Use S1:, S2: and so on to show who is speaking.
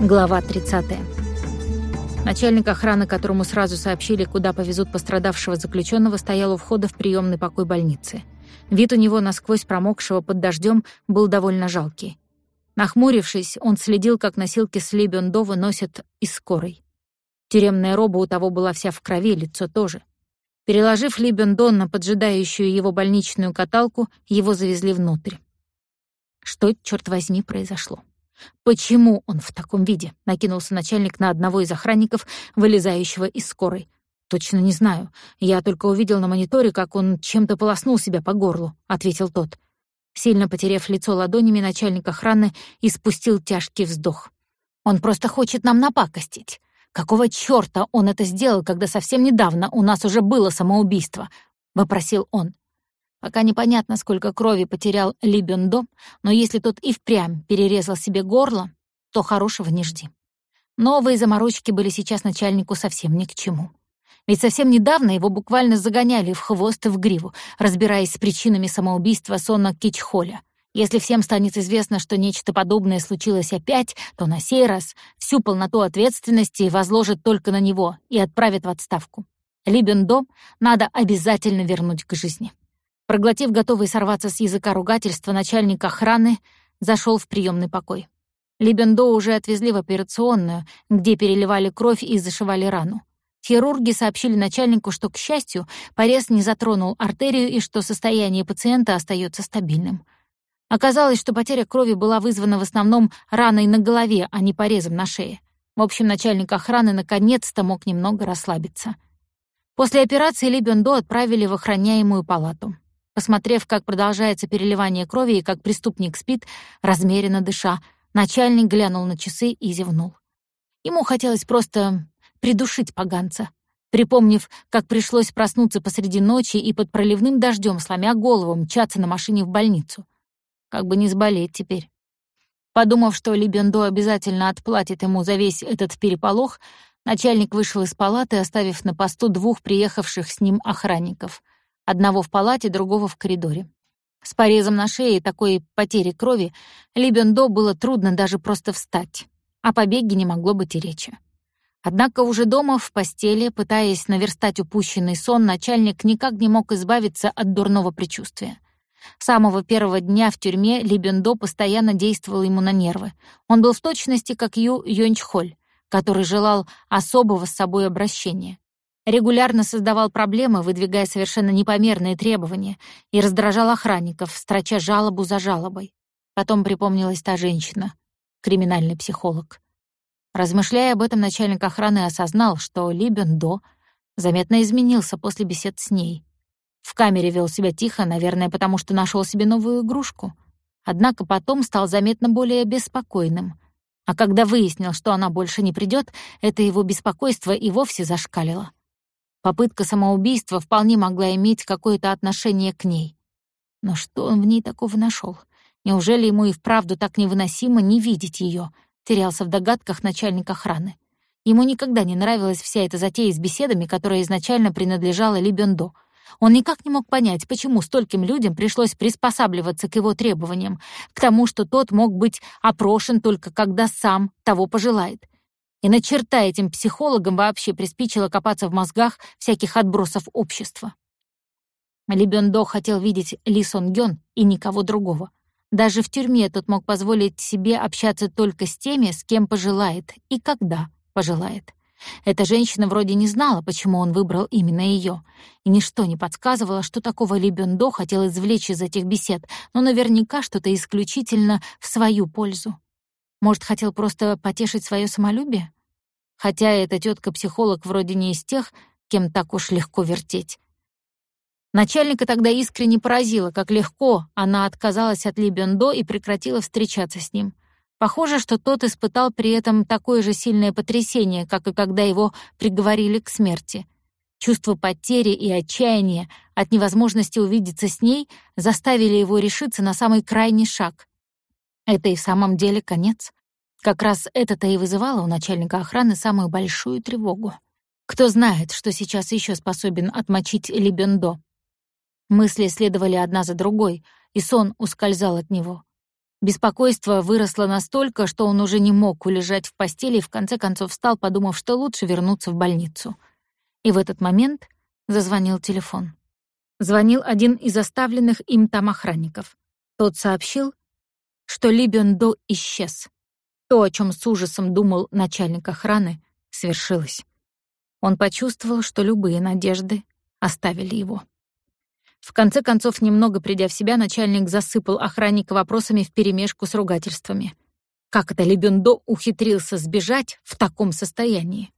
S1: Глава 30. Начальник охраны, которому сразу сообщили, куда повезут пострадавшего заключенного, стоял у входа в приемный покой больницы. Вид у него насквозь промокшего под дождем был довольно жалкий. Нахмурившись, он следил, как носилки с Ли Бёндо выносят из скорой. Тюремная роба у того была вся в крови, лицо тоже. Переложив Ли Бёндо на поджидающую его больничную каталку, его завезли внутрь. Что, черт возьми, произошло? «Почему он в таком виде?» — накинулся начальник на одного из охранников, вылезающего из скорой. «Точно не знаю. Я только увидел на мониторе, как он чем-то полоснул себя по горлу», — ответил тот. Сильно потеряв лицо ладонями, начальник охраны испустил тяжкий вздох. «Он просто хочет нам напакостить. Какого чёрта он это сделал, когда совсем недавно у нас уже было самоубийство?» — вопросил он. Пока непонятно, сколько крови потерял Ли Бёндо, но если тот и впрямь перерезал себе горло, то хорошего не жди. Новые заморочки были сейчас начальнику совсем ни к чему. Ведь совсем недавно его буквально загоняли в хвост и в гриву, разбираясь с причинами самоубийства Сона Кичхоля. Если всем станет известно, что нечто подобное случилось опять, то на сей раз всю полноту ответственности возложат только на него и отправят в отставку. Ли Бендо надо обязательно вернуть к жизни. Проглотив готовый сорваться с языка ругательства, начальник охраны зашел в приемный покой. Либендо уже отвезли в операционную, где переливали кровь и зашивали рану. Хирурги сообщили начальнику, что, к счастью, порез не затронул артерию и что состояние пациента остается стабильным. Оказалось, что потеря крови была вызвана в основном раной на голове, а не порезом на шее. В общем, начальник охраны наконец-то мог немного расслабиться. После операции Ли Бендо отправили в охраняемую палату. Посмотрев, как продолжается переливание крови и как преступник спит, размеренно дыша, начальник глянул на часы и зевнул. Ему хотелось просто придушить поганца. Припомнив, как пришлось проснуться посреди ночи и под проливным дождем, сломя голову, мчаться на машине в больницу. Как бы не сболеть теперь. Подумав, что Либендо обязательно отплатит ему за весь этот переполох, начальник вышел из палаты, оставив на посту двух приехавших с ним охранников — Одного в палате, другого в коридоре. С порезом на шее и такой потери крови Либендо было трудно даже просто встать. О побеге не могло быть и речи. Однако уже дома, в постели, пытаясь наверстать упущенный сон, начальник никак не мог избавиться от дурного предчувствия. С самого первого дня в тюрьме Либендо постоянно действовал ему на нервы. Он был в точности как Ю Йончхоль, который желал особого с собой обращения регулярно создавал проблемы, выдвигая совершенно непомерные требования, и раздражал охранников, строча жалобу за жалобой. Потом припомнилась та женщина, криминальный психолог. Размышляя об этом, начальник охраны осознал, что Ли Бендо заметно изменился после бесед с ней. В камере вел себя тихо, наверное, потому что нашел себе новую игрушку. Однако потом стал заметно более беспокойным. А когда выяснил, что она больше не придет, это его беспокойство и вовсе зашкалило. Попытка самоубийства вполне могла иметь какое-то отношение к ней. Но что он в ней такого нашел? Неужели ему и вправду так невыносимо не видеть ее? Терялся в догадках начальник охраны. Ему никогда не нравилась вся эта затея с беседами, которая изначально принадлежала Ли Бендо. Он никак не мог понять, почему стольким людям пришлось приспосабливаться к его требованиям, к тому, что тот мог быть опрошен только когда сам того пожелает. И на черта этим психологам вообще приспичило копаться в мозгах всяких отбросов общества. Ли Бёндо хотел видеть Ли Сон Гён и никого другого. Даже в тюрьме тот мог позволить себе общаться только с теми, с кем пожелает и когда пожелает. Эта женщина вроде не знала, почему он выбрал именно ее, и ничто не подсказывало, что такого Ли Бёндо хотел извлечь из этих бесед, но наверняка что-то исключительно в свою пользу. Может, хотел просто потешить свое самолюбие? Хотя эта тетка-психолог вроде не из тех, кем так уж легко вертеть. Начальника тогда искренне поразило, как легко она отказалась от Ли Бендо и прекратила встречаться с ним. Похоже, что тот испытал при этом такое же сильное потрясение, как и когда его приговорили к смерти. Чувство потери и отчаяния от невозможности увидеться с ней заставили его решиться на самый крайний шаг. Это и в самом деле конец. Как раз это-то и вызывало у начальника охраны самую большую тревогу. Кто знает, что сейчас еще способен отмочить Либендо. Мысли следовали одна за другой, и сон ускользал от него. Беспокойство выросло настолько, что он уже не мог улежать в постели и в конце концов встал, подумав, что лучше вернуться в больницу. И в этот момент зазвонил телефон. Звонил один из оставленных им там охранников. Тот сообщил, что Ли Бёндо исчез. То, о чем с ужасом думал начальник охраны, свершилось. Он почувствовал, что любые надежды оставили его. В конце концов, немного придя в себя, начальник засыпал охранника вопросами вперемешку с ругательствами. Как это Лебендо ухитрился сбежать в таком состоянии?